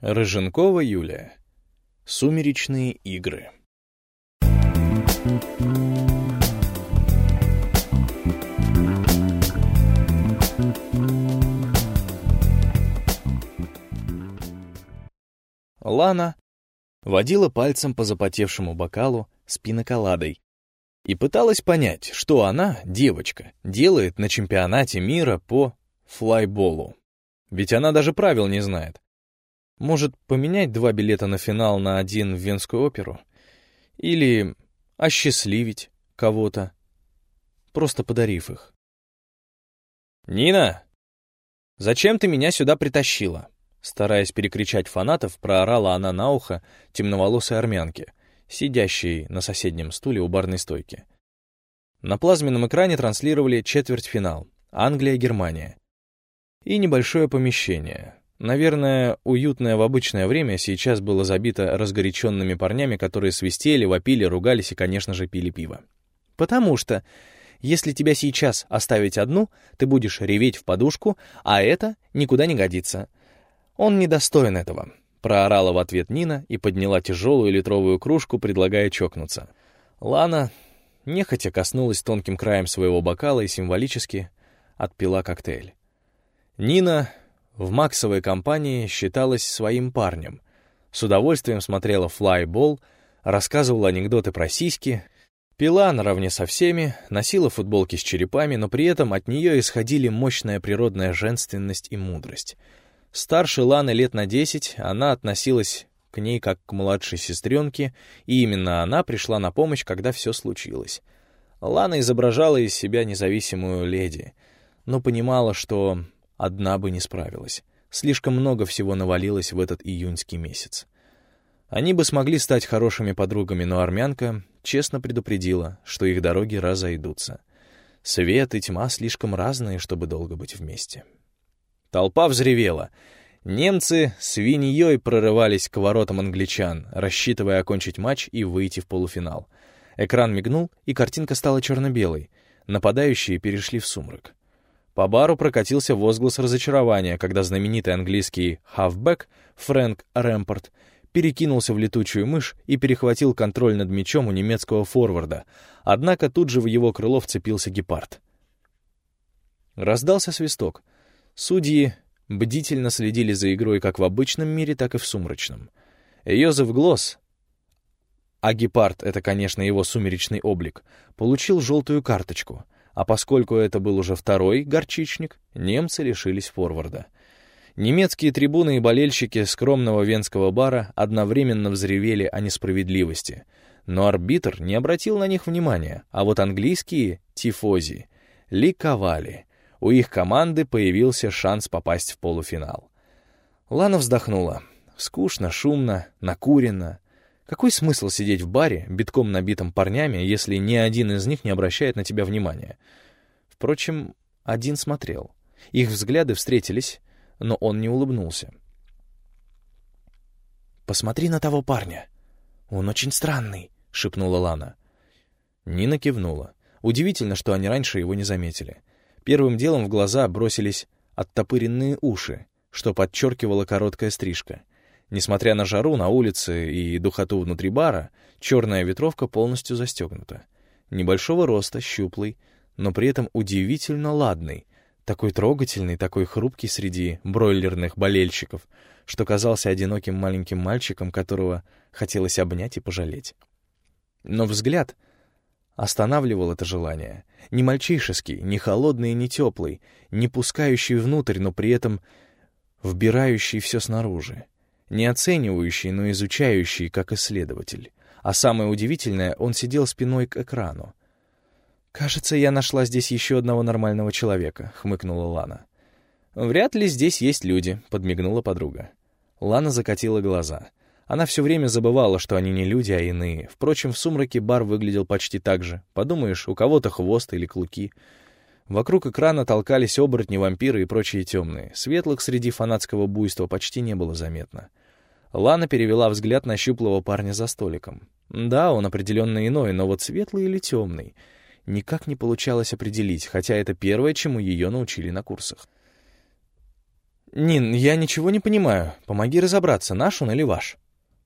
Рыженкова Юлия. Сумеречные игры. Лана водила пальцем по запотевшему бокалу с пиноколадой и пыталась понять, что она, девочка, делает на чемпионате мира по флайболу. Ведь она даже правил не знает. Может, поменять два билета на финал на один в Венскую оперу? Или осчастливить кого-то, просто подарив их? «Нина, зачем ты меня сюда притащила?» Стараясь перекричать фанатов, проорала она на ухо темноволосой армянке, сидящей на соседнем стуле у барной стойки. На плазменном экране транслировали четвертьфинал Англия-Германия и небольшое помещение. Наверное, уютное в обычное время сейчас было забито разгоряченными парнями, которые свистели, вопили, ругались и, конечно же, пили пиво. Потому что если тебя сейчас оставить одну, ты будешь реветь в подушку, а это никуда не годится. Он недостоин этого. Проорала в ответ Нина и подняла тяжелую литровую кружку, предлагая чокнуться. Лана нехотя коснулась тонким краем своего бокала и символически отпила коктейль. Нина в Максовой компании считалась своим парнем. С удовольствием смотрела флайбол, рассказывала анекдоты про сиськи, пила наравне со всеми, носила футболки с черепами, но при этом от нее исходили мощная природная женственность и мудрость — Старше Ланы лет на десять, она относилась к ней как к младшей сестренке, и именно она пришла на помощь, когда все случилось. Лана изображала из себя независимую леди, но понимала, что одна бы не справилась. Слишком много всего навалилось в этот июньский месяц. Они бы смогли стать хорошими подругами, но армянка честно предупредила, что их дороги разойдутся. Свет и тьма слишком разные, чтобы долго быть вместе. Толпа взревела. Немцы свиньей прорывались к воротам англичан, рассчитывая окончить матч и выйти в полуфинал. Экран мигнул, и картинка стала черно-белой. Нападающие перешли в сумрак. По бару прокатился возглас разочарования, когда знаменитый английский хавбэк Фрэнк Рэмпорт перекинулся в летучую мышь и перехватил контроль над мячом у немецкого форварда, однако тут же в его крыло вцепился гепард. Раздался свисток — Судьи бдительно следили за игрой как в обычном мире, так и в сумрачном. Йозеф Глосс, а гепард — это, конечно, его сумеречный облик, получил желтую карточку, а поскольку это был уже второй горчичник, немцы лишились форварда. Немецкие трибуны и болельщики скромного венского бара одновременно взревели о несправедливости, но арбитр не обратил на них внимания, а вот английские тифози ликовали — у их команды появился шанс попасть в полуфинал. Лана вздохнула. Скучно, шумно, накурено. Какой смысл сидеть в баре, битком набитым парнями, если ни один из них не обращает на тебя внимания? Впрочем, один смотрел. Их взгляды встретились, но он не улыбнулся. «Посмотри на того парня. Он очень странный», — шепнула Лана. Нина кивнула. Удивительно, что они раньше его не заметили. Первым делом в глаза бросились оттопыренные уши, что подчеркивала короткая стрижка. Несмотря на жару на улице и духоту внутри бара, черная ветровка полностью застегнута. Небольшого роста, щуплый, но при этом удивительно ладный, такой трогательный, такой хрупкий среди бройлерных болельщиков, что казался одиноким маленьким мальчиком, которого хотелось обнять и пожалеть. Но взгляд — Останавливал это желание. Не мальчишеский, не холодный и не теплый, не пускающий внутрь, но при этом вбирающий все снаружи. Не оценивающий, но изучающий, как исследователь. А самое удивительное, он сидел спиной к экрану. «Кажется, я нашла здесь еще одного нормального человека», — хмыкнула Лана. «Вряд ли здесь есть люди», — подмигнула подруга. Лана закатила глаза. Она все время забывала, что они не люди, а иные. Впрочем, в сумраке бар выглядел почти так же. Подумаешь, у кого-то хвост или клыки. Вокруг экрана толкались оборотни, вампиры и прочие темные. Светлых среди фанатского буйства почти не было заметно. Лана перевела взгляд на щуплого парня за столиком. Да, он определенно иной, но вот светлый или темный никак не получалось определить, хотя это первое, чему ее научили на курсах. «Нин, я ничего не понимаю. Помоги разобраться, наш он или ваш?»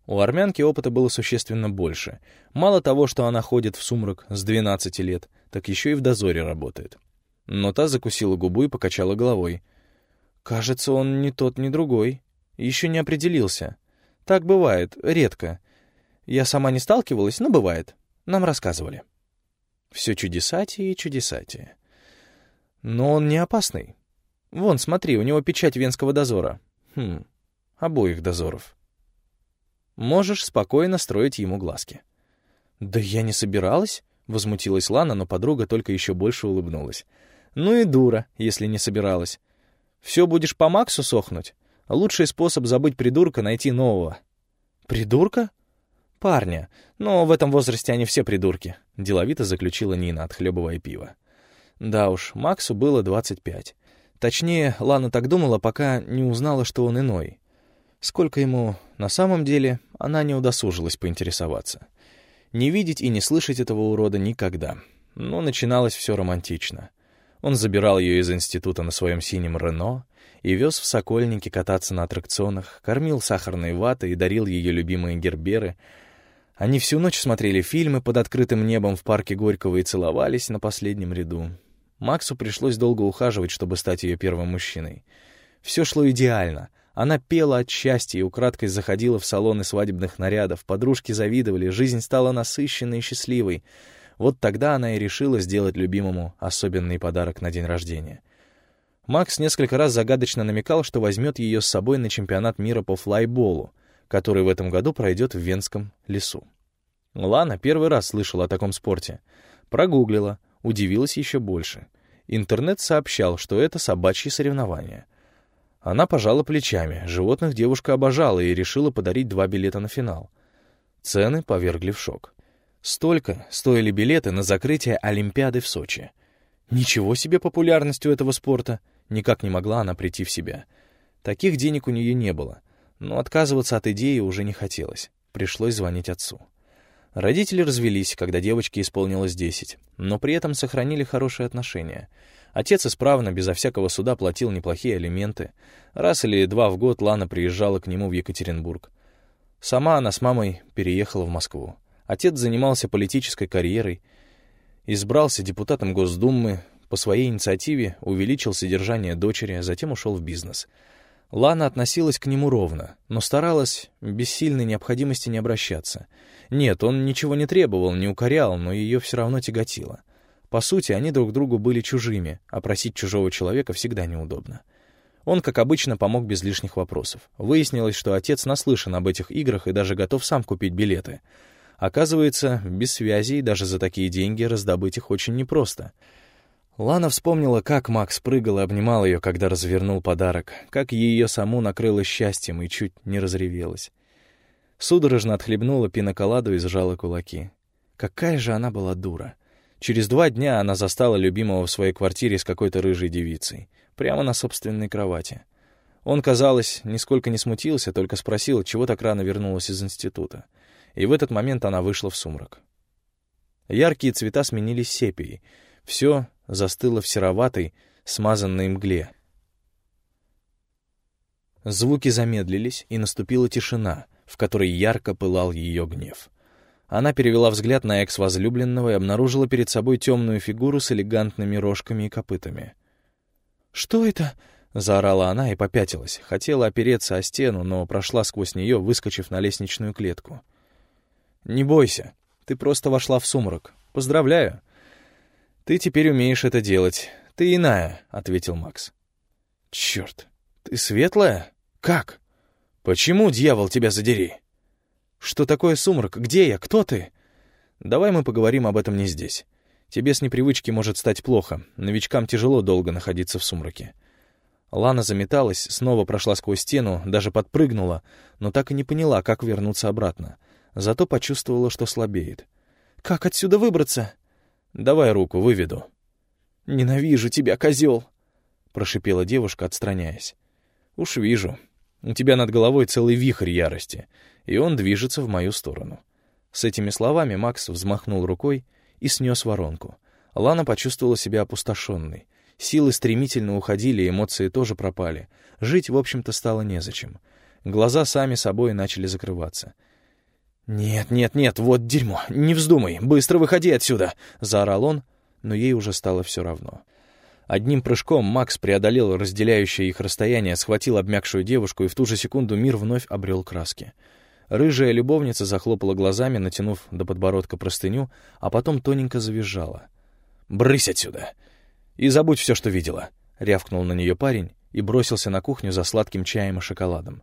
У армянки опыта было существенно больше. Мало того, что она ходит в сумрак с 12 лет, так еще и в дозоре работает. Но та закусила губу и покачала головой. «Кажется, он не тот, ни другой. Еще не определился. Так бывает, редко. Я сама не сталкивалась, но бывает. Нам рассказывали». Все чудесатие и чудесатие. Но он не опасный. Вон, смотри, у него печать венского дозора. Хм, обоих дозоров. Можешь спокойно строить ему глазки. «Да я не собиралась», — возмутилась Лана, но подруга только еще больше улыбнулась. «Ну и дура, если не собиралась. Все будешь по Максу сохнуть? Лучший способ забыть придурка — найти нового». «Придурка?» «Парня. Но в этом возрасте они все придурки», — деловито заключила Нина, отхлебывая пиво. Да уж, Максу было 25. Точнее, Лана так думала, пока не узнала, что он иной. Сколько ему на самом деле, она не удосужилась поинтересоваться. Не видеть и не слышать этого урода никогда. Но начиналось все романтично. Он забирал ее из института на своем синем Рено и вез в Сокольники кататься на аттракционах, кормил сахарной ватой и дарил ее любимые герберы. Они всю ночь смотрели фильмы под открытым небом в парке Горького и целовались на последнем ряду. Максу пришлось долго ухаживать, чтобы стать ее первым мужчиной. Все шло идеально — она пела от счастья и украдкой заходила в салоны свадебных нарядов. Подружки завидовали, жизнь стала насыщенной и счастливой. Вот тогда она и решила сделать любимому особенный подарок на день рождения. Макс несколько раз загадочно намекал, что возьмет ее с собой на чемпионат мира по флайболу, который в этом году пройдет в Венском лесу. Лана первый раз слышала о таком спорте. Прогуглила, удивилась еще больше. Интернет сообщал, что это собачьи соревнования. Она пожала плечами. Животных девушка обожала и решила подарить два билета на финал. Цены повергли в шок. Столько стоили билеты на закрытие Олимпиады в Сочи. Ничего себе популярность у этого спорта. Никак не могла она прийти в себя. Таких денег у нее не было. Но отказываться от идеи уже не хотелось. Пришлось звонить отцу. Родители развелись, когда девочке исполнилось 10, но при этом сохранили хорошие отношения — Отец исправно, безо всякого суда, платил неплохие алименты. Раз или два в год Лана приезжала к нему в Екатеринбург. Сама она с мамой переехала в Москву. Отец занимался политической карьерой, избрался депутатом Госдумы, по своей инициативе увеличил содержание дочери, а затем ушел в бизнес. Лана относилась к нему ровно, но старалась без сильной необходимости не обращаться. Нет, он ничего не требовал, не укорял, но ее все равно тяготило. По сути, они друг другу были чужими, а просить чужого человека всегда неудобно. Он, как обычно, помог без лишних вопросов. Выяснилось, что отец наслышан об этих играх и даже готов сам купить билеты. Оказывается, без связей даже за такие деньги раздобыть их очень непросто. Лана вспомнила, как Макс прыгал и обнимал ее, когда развернул подарок, как ее саму накрыло счастьем и чуть не разревелась. Судорожно отхлебнула пиноколаду и сжала кулаки. Какая же она была дура! Через два дня она застала любимого в своей квартире с какой-то рыжей девицей, прямо на собственной кровати. Он, казалось, нисколько не смутился, только спросил, чего так рано вернулась из института. И в этот момент она вышла в сумрак. Яркие цвета сменились сепией. Все застыло в сероватой, смазанной мгле. Звуки замедлились, и наступила тишина, в которой ярко пылал ее гнев. Она перевела взгляд на экс-возлюбленного и обнаружила перед собой темную фигуру с элегантными рожками и копытами. «Что это?» — заорала она и попятилась. Хотела опереться о стену, но прошла сквозь нее, выскочив на лестничную клетку. «Не бойся, ты просто вошла в сумрак. Поздравляю!» «Ты теперь умеешь это делать. Ты иная», — ответил Макс. «Черт, ты светлая? Как? Почему, дьявол, тебя задери?» «Что такое сумрак? Где я? Кто ты?» «Давай мы поговорим об этом не здесь. Тебе с непривычки может стать плохо. Новичкам тяжело долго находиться в сумраке». Лана заметалась, снова прошла сквозь стену, даже подпрыгнула, но так и не поняла, как вернуться обратно. Зато почувствовала, что слабеет. «Как отсюда выбраться?» «Давай руку, выведу». «Ненавижу тебя, козел!» — прошипела девушка, отстраняясь. «Уж вижу. У тебя над головой целый вихрь ярости и он движется в мою сторону. С этими словами Макс взмахнул рукой и снес воронку. Лана почувствовала себя опустошенной. Силы стремительно уходили, эмоции тоже пропали. Жить, в общем-то, стало незачем. Глаза сами собой начали закрываться. «Нет, нет, нет, вот дерьмо, не вздумай, быстро выходи отсюда!» — заорал он, но ей уже стало все равно. Одним прыжком Макс преодолел разделяющее их расстояние, схватил обмякшую девушку, и в ту же секунду мир вновь обрел краски. Рыжая любовница захлопала глазами, натянув до подбородка простыню, а потом тоненько завизжала. «Брысь отсюда! И забудь все, что видела!» — рявкнул на нее парень и бросился на кухню за сладким чаем и шоколадом.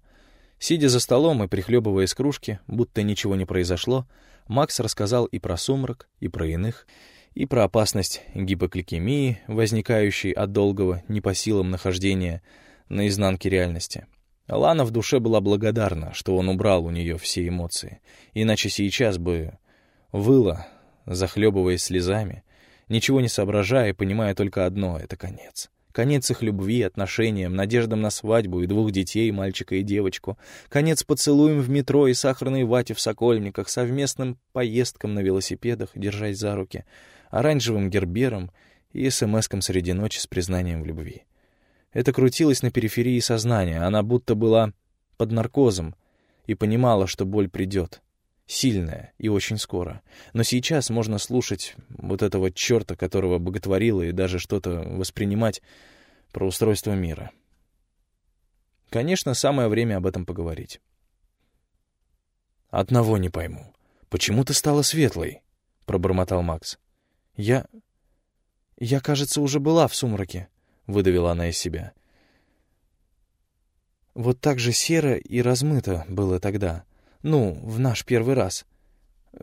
Сидя за столом и прихлебывая из кружки, будто ничего не произошло, Макс рассказал и про сумрак, и про иных, и про опасность гипокликемии, возникающей от долгого, не по силам нахождения на изнанке реальности. Лана в душе была благодарна, что он убрал у нее все эмоции, иначе сейчас бы выла, захлебываясь слезами, ничего не соображая, понимая только одно — это конец. Конец их любви, отношениям, надеждам на свадьбу и двух детей, мальчика и девочку. Конец поцелуем в метро и сахарной вате в Сокольниках, совместным поездкам на велосипедах, держась за руки, оранжевым гербером и смс-ком среди ночи с признанием в любви. Это крутилось на периферии сознания, она будто была под наркозом и понимала, что боль придет сильная и очень скоро. Но сейчас можно слушать вот этого черта, которого боготворила, и даже что-то воспринимать про устройство мира. Конечно, самое время об этом поговорить. «Одного не пойму. Почему ты стала светлой?» — пробормотал Макс. «Я... я, кажется, уже была в сумраке», — выдавила она из себя. «Вот так же серо и размыто было тогда. Ну, в наш первый раз.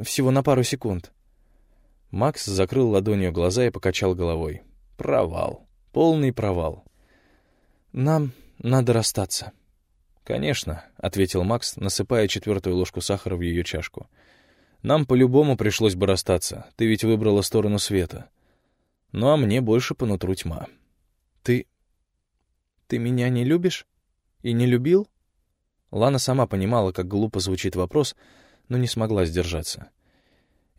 Всего на пару секунд. Макс закрыл ладонью глаза и покачал головой. Провал. Полный провал. Нам надо расстаться. «Конечно», — ответил Макс, насыпая четвертую ложку сахара в ее чашку. «Нам по-любому пришлось бы расстаться. Ты ведь выбрала сторону света. Ну а мне больше по нутру тьма». «Ты... ты меня не любишь? И не любил?» Лана сама понимала, как глупо звучит вопрос, но не смогла сдержаться.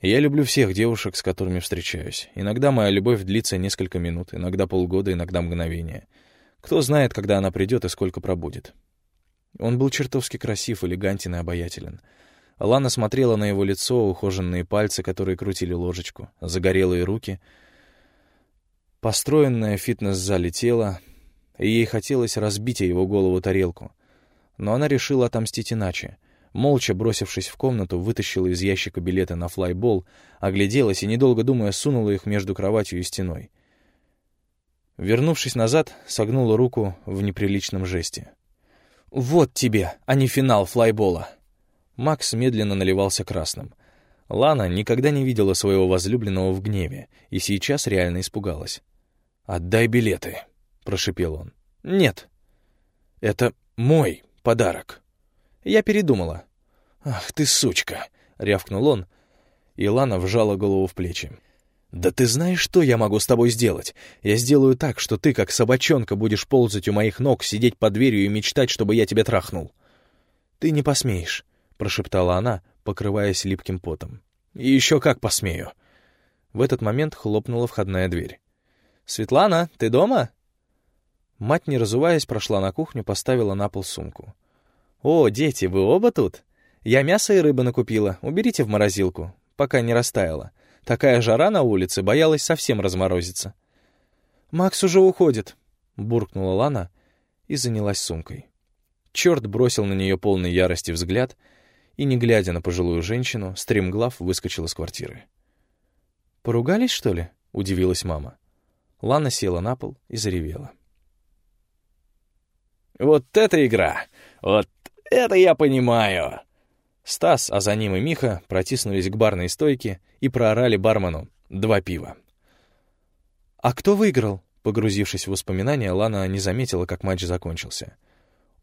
«Я люблю всех девушек, с которыми встречаюсь. Иногда моя любовь длится несколько минут, иногда полгода, иногда мгновение. Кто знает, когда она придет и сколько пробудет». Он был чертовски красив, элегантен и обаятелен. Лана смотрела на его лицо, ухоженные пальцы, которые крутили ложечку, загорелые руки, построенное в фитнес-зале тело, и ей хотелось разбить его голову тарелку — но она решила отомстить иначе. Молча бросившись в комнату, вытащила из ящика билеты на флайбол, огляделась и, недолго думая, сунула их между кроватью и стеной. Вернувшись назад, согнула руку в неприличном жесте. «Вот тебе, а не финал флайбола!» Макс медленно наливался красным. Лана никогда не видела своего возлюбленного в гневе и сейчас реально испугалась. «Отдай билеты», — прошипел он. «Нет». «Это мой подарок. Я передумала. «Ах ты, сучка!» — рявкнул он, и Лана вжала голову в плечи. «Да ты знаешь, что я могу с тобой сделать? Я сделаю так, что ты, как собачонка, будешь ползать у моих ног, сидеть под дверью и мечтать, чтобы я тебя трахнул». «Ты не посмеешь», — прошептала она, покрываясь липким потом. «И еще как посмею». В этот момент хлопнула входная дверь. «Светлана, ты дома?» Мать, не разуваясь, прошла на кухню, поставила на пол сумку. «О, дети, вы оба тут? Я мясо и рыбы накупила, уберите в морозилку, пока не растаяло. Такая жара на улице, боялась совсем разморозиться». «Макс уже уходит», — буркнула Лана и занялась сумкой. Черт бросил на нее полный ярости взгляд и, не глядя на пожилую женщину, стремглав выскочил из квартиры. «Поругались, что ли?» — удивилась мама. Лана села на пол и заревела. Вот это игра! Вот это я понимаю!» Стас, а за ним и Миха протиснулись к барной стойке и проорали бармену «два пива». «А кто выиграл?» Погрузившись в воспоминания, Лана не заметила, как матч закончился.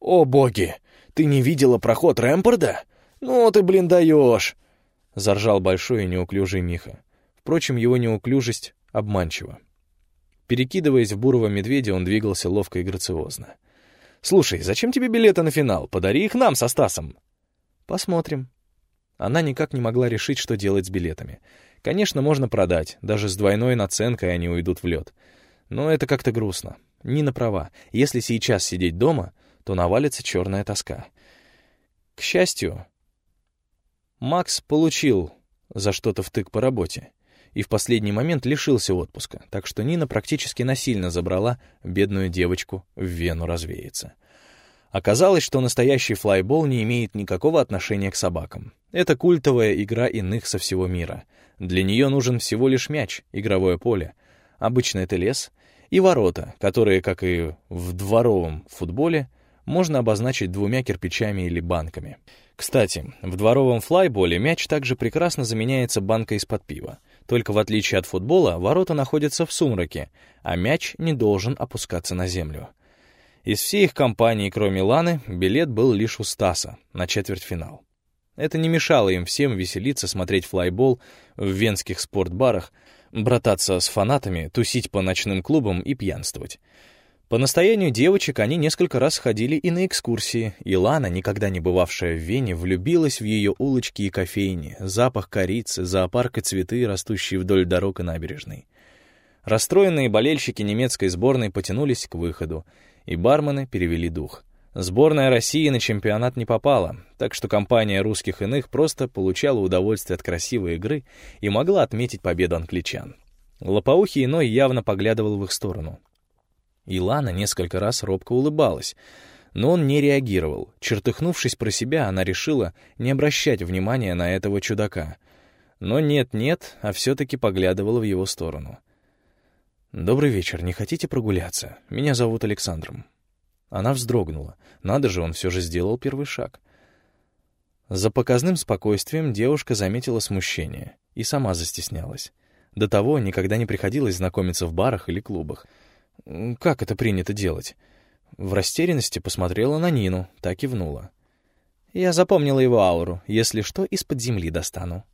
«О, боги! Ты не видела проход Рэмпорда? Ну ты, блин, даешь!» Заржал большой и неуклюжий Миха. Впрочем, его неуклюжесть обманчива. Перекидываясь в бурого медведя, он двигался ловко и грациозно. «Слушай, зачем тебе билеты на финал? Подари их нам со Стасом». «Посмотрим». Она никак не могла решить, что делать с билетами. Конечно, можно продать, даже с двойной наценкой они уйдут в лед. Но это как-то грустно. Нина права. Если сейчас сидеть дома, то навалится черная тоска. К счастью, Макс получил за что-то втык по работе и в последний момент лишился отпуска, так что Нина практически насильно забрала бедную девочку в Вену развеяться. Оказалось, что настоящий флайбол не имеет никакого отношения к собакам. Это культовая игра иных со всего мира. Для нее нужен всего лишь мяч, игровое поле. Обычно это лес — и ворота, которые, как и в дворовом футболе, можно обозначить двумя кирпичами или банками. Кстати, в дворовом флайболе мяч также прекрасно заменяется банкой из-под пива. Только в отличие от футбола, ворота находятся в сумраке, а мяч не должен опускаться на землю. Из всей их компании, кроме Ланы, билет был лишь у Стаса на четвертьфинал. Это не мешало им всем веселиться, смотреть флайбол в венских спортбарах, брататься с фанатами, тусить по ночным клубам и пьянствовать. По настоянию девочек они несколько раз ходили и на экскурсии, и Лана, никогда не бывавшая в Вене, влюбилась в ее улочки и кофейни, запах корицы, зоопарк и цветы, растущие вдоль дорог и набережной. Расстроенные болельщики немецкой сборной потянулись к выходу, и бармены перевели дух — Сборная России на чемпионат не попала, так что компания русских иных просто получала удовольствие от красивой игры и могла отметить победу англичан. Лопоухий иной явно поглядывал в их сторону. Илана несколько раз робко улыбалась, но он не реагировал. Чертыхнувшись про себя, она решила не обращать внимания на этого чудака. Но нет-нет, а все-таки поглядывала в его сторону. «Добрый вечер, не хотите прогуляться? Меня зовут Александром». Она вздрогнула. Надо же, он все же сделал первый шаг. За показным спокойствием девушка заметила смущение и сама застеснялась. До того никогда не приходилось знакомиться в барах или клубах. Как это принято делать? В растерянности посмотрела на Нину, так и внула. Я запомнила его ауру. Если что, из-под земли достану.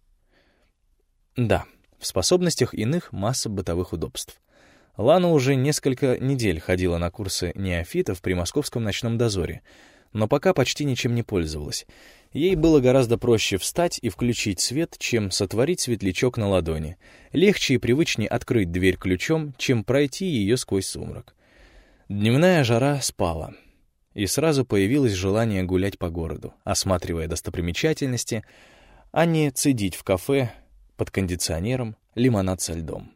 Да, в способностях иных масса бытовых удобств. Лана уже несколько недель ходила на курсы неофитов при московском ночном дозоре, но пока почти ничем не пользовалась. Ей было гораздо проще встать и включить свет, чем сотворить светлячок на ладони. Легче и привычнее открыть дверь ключом, чем пройти ее сквозь сумрак. Дневная жара спала, и сразу появилось желание гулять по городу, осматривая достопримечательности, а не цедить в кафе под кондиционером лимонад со льдом.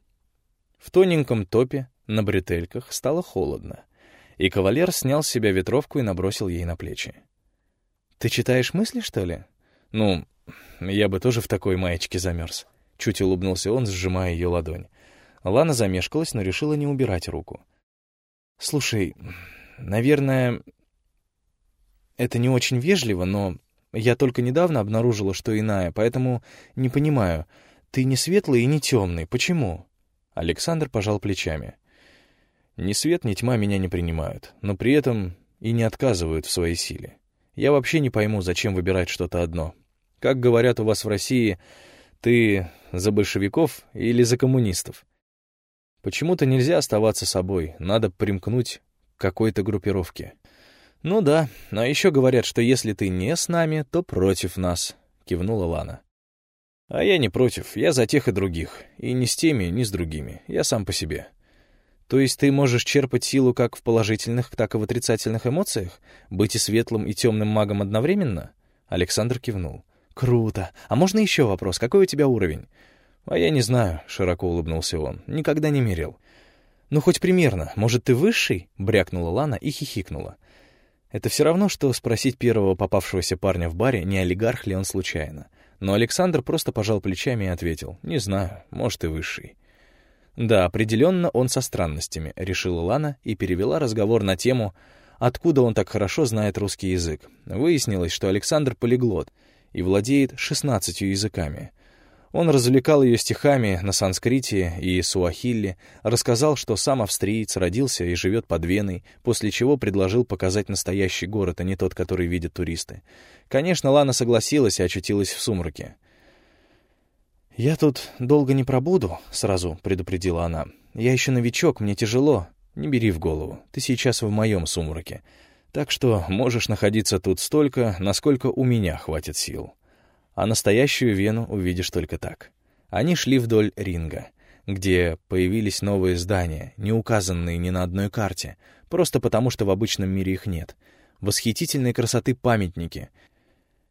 В тоненьком топе, на бретельках, стало холодно, и кавалер снял с себя ветровку и набросил ей на плечи. «Ты читаешь мысли, что ли?» «Ну, я бы тоже в такой маечке замерз», — чуть улыбнулся он, сжимая ее ладонь. Лана замешкалась, но решила не убирать руку. «Слушай, наверное, это не очень вежливо, но я только недавно обнаружила, что иная, поэтому не понимаю, ты не светлый и не темный, почему?» Александр пожал плечами. «Ни свет, ни тьма меня не принимают, но при этом и не отказывают в своей силе. Я вообще не пойму, зачем выбирать что-то одно. Как говорят у вас в России, ты за большевиков или за коммунистов? Почему-то нельзя оставаться собой, надо примкнуть к какой-то группировке. Ну да, а еще говорят, что если ты не с нами, то против нас, кивнула Лана. А я не против, я за тех и других. И ни с теми, ни с другими. Я сам по себе. То есть ты можешь черпать силу как в положительных, так и в отрицательных эмоциях? Быть и светлым, и темным магом одновременно? Александр кивнул. Круто. А можно еще вопрос? Какой у тебя уровень? А я не знаю, широко улыбнулся он. Никогда не мерил. Ну, хоть примерно. Может, ты высший? Брякнула Лана и хихикнула. Это все равно, что спросить первого попавшегося парня в баре, не олигарх ли он случайно. Но Александр просто пожал плечами и ответил, «Не знаю, может и высший». «Да, определенно он со странностями», — решила Лана и перевела разговор на тему, откуда он так хорошо знает русский язык. Выяснилось, что Александр полиглот и владеет 16 языками — он развлекал ее стихами на санскрите и суахилли, рассказал, что сам австриец родился и живет под Веной, после чего предложил показать настоящий город, а не тот, который видят туристы. Конечно, Лана согласилась и очутилась в сумраке. «Я тут долго не пробуду», — сразу предупредила она. «Я еще новичок, мне тяжело. Не бери в голову, ты сейчас в моем сумраке. Так что можешь находиться тут столько, насколько у меня хватит сил» а настоящую Вену увидишь только так. Они шли вдоль ринга. где появились новые здания, не указанные ни на одной карте, просто потому что в обычном мире их нет. Восхитительной красоты памятники,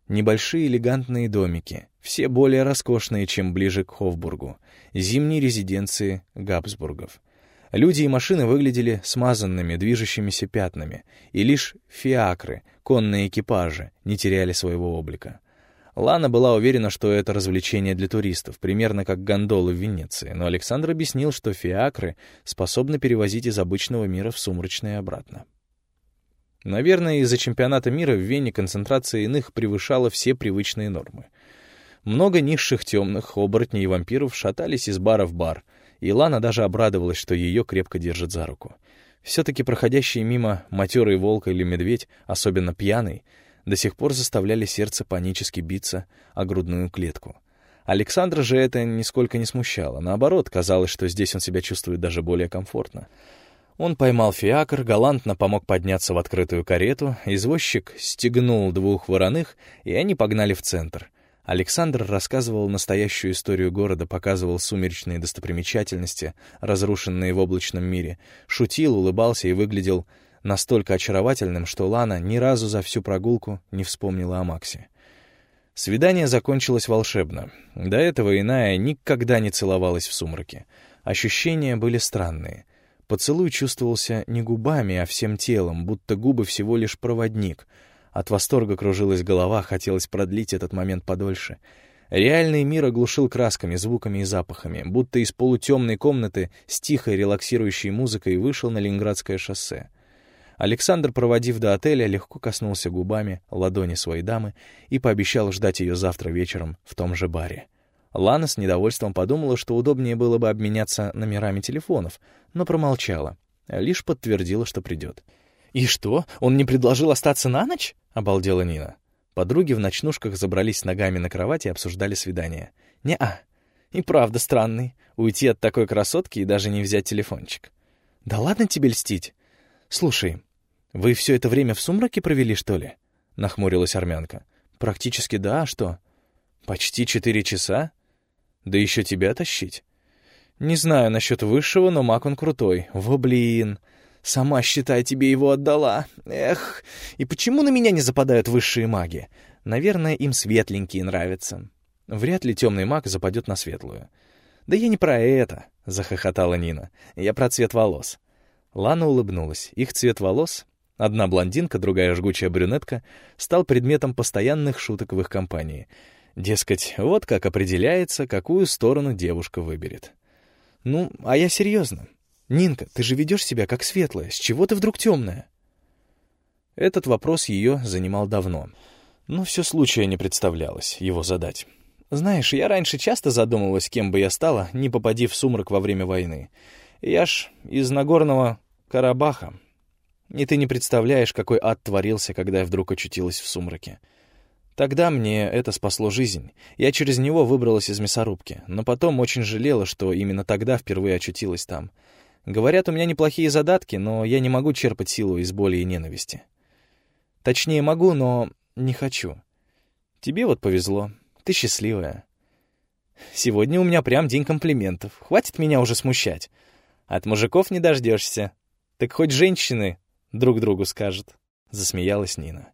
небольшие элегантные домики, все более роскошные, чем ближе к Хофбургу, зимние резиденции Габсбургов — Люди и машины выглядели смазанными, движущимися пятнами, и лишь фиакры, конные экипажи, не теряли своего облика. Лана была уверена, что это развлечение для туристов, примерно как гондолы в Венеции, но Александр объяснил, что фиакры способны перевозить из обычного мира в сумрачное обратно. Наверное, из-за чемпионата мира в Вене концентрация иных превышала все привычные нормы. Много низших темных, оборотней и вампиров шатались из бара в бар, и Лана даже обрадовалась, что ее крепко держат за руку. Все-таки проходящие мимо матерый волк или медведь, особенно пьяный, до сих пор заставляли сердце панически биться о грудную клетку. Александра же это нисколько не смущало. Наоборот, казалось, что здесь он себя чувствует даже более комфортно. Он поймал фиакр, галантно помог подняться в открытую карету, извозчик стегнул двух вороных, и они погнали в центр. Александр рассказывал настоящую историю города, показывал сумеречные достопримечательности, разрушенные в облачном мире, шутил, улыбался и выглядел настолько очаровательным, что Лана ни разу за всю прогулку не вспомнила о Максе. Свидание закончилось волшебно. До этого иная никогда не целовалась в сумраке. Ощущения были странные. Поцелуй чувствовался не губами, а всем телом, будто губы всего лишь проводник — от восторга кружилась голова, хотелось продлить этот момент подольше. Реальный мир оглушил красками, звуками и запахами, будто из полутемной комнаты с тихой релаксирующей музыкой вышел на Ленинградское шоссе. Александр, проводив до отеля, легко коснулся губами ладони своей дамы и пообещал ждать ее завтра вечером в том же баре. Лана с недовольством подумала, что удобнее было бы обменяться номерами телефонов, но промолчала, лишь подтвердила, что придет. «И что, он не предложил остаться на ночь?» — обалдела Нина. Подруги в ночнушках забрались ногами на кровать и обсуждали свидание. «Не-а, и правда странный. Уйти от такой красотки и даже не взять телефончик». «Да ладно тебе льстить. Слушай, вы все это время в сумраке провели, что ли?» — нахмурилась армянка. «Практически да, а что?» «Почти четыре часа? Да еще тебя тащить?» «Не знаю насчет высшего, но маг он крутой. Во блин!» Сама, считай, тебе его отдала. Эх, и почему на меня не западают высшие маги? Наверное, им светленькие нравятся. Вряд ли темный маг западет на светлую. «Да я не про это», — захохотала Нина. «Я про цвет волос». Лана улыбнулась. Их цвет волос, одна блондинка, другая жгучая брюнетка, стал предметом постоянных шуток в их компании. Дескать, вот как определяется, какую сторону девушка выберет. «Ну, а я серьезно. «Нинка, ты же ведешь себя как светлая, с чего ты вдруг темная?» Этот вопрос ее занимал давно, но все случая не представлялось его задать. «Знаешь, я раньше часто задумывалась, кем бы я стала, не попади в сумрак во время войны. Я ж из Нагорного Карабаха. И ты не представляешь, какой ад творился, когда я вдруг очутилась в сумраке. Тогда мне это спасло жизнь. Я через него выбралась из мясорубки, но потом очень жалела, что именно тогда впервые очутилась там. Говорят, у меня неплохие задатки, но я не могу черпать силу из боли и ненависти. Точнее, могу, но не хочу. Тебе вот повезло. Ты счастливая. Сегодня у меня прям день комплиментов. Хватит меня уже смущать. От мужиков не дождешься. Так хоть женщины друг другу скажут. Засмеялась Нина.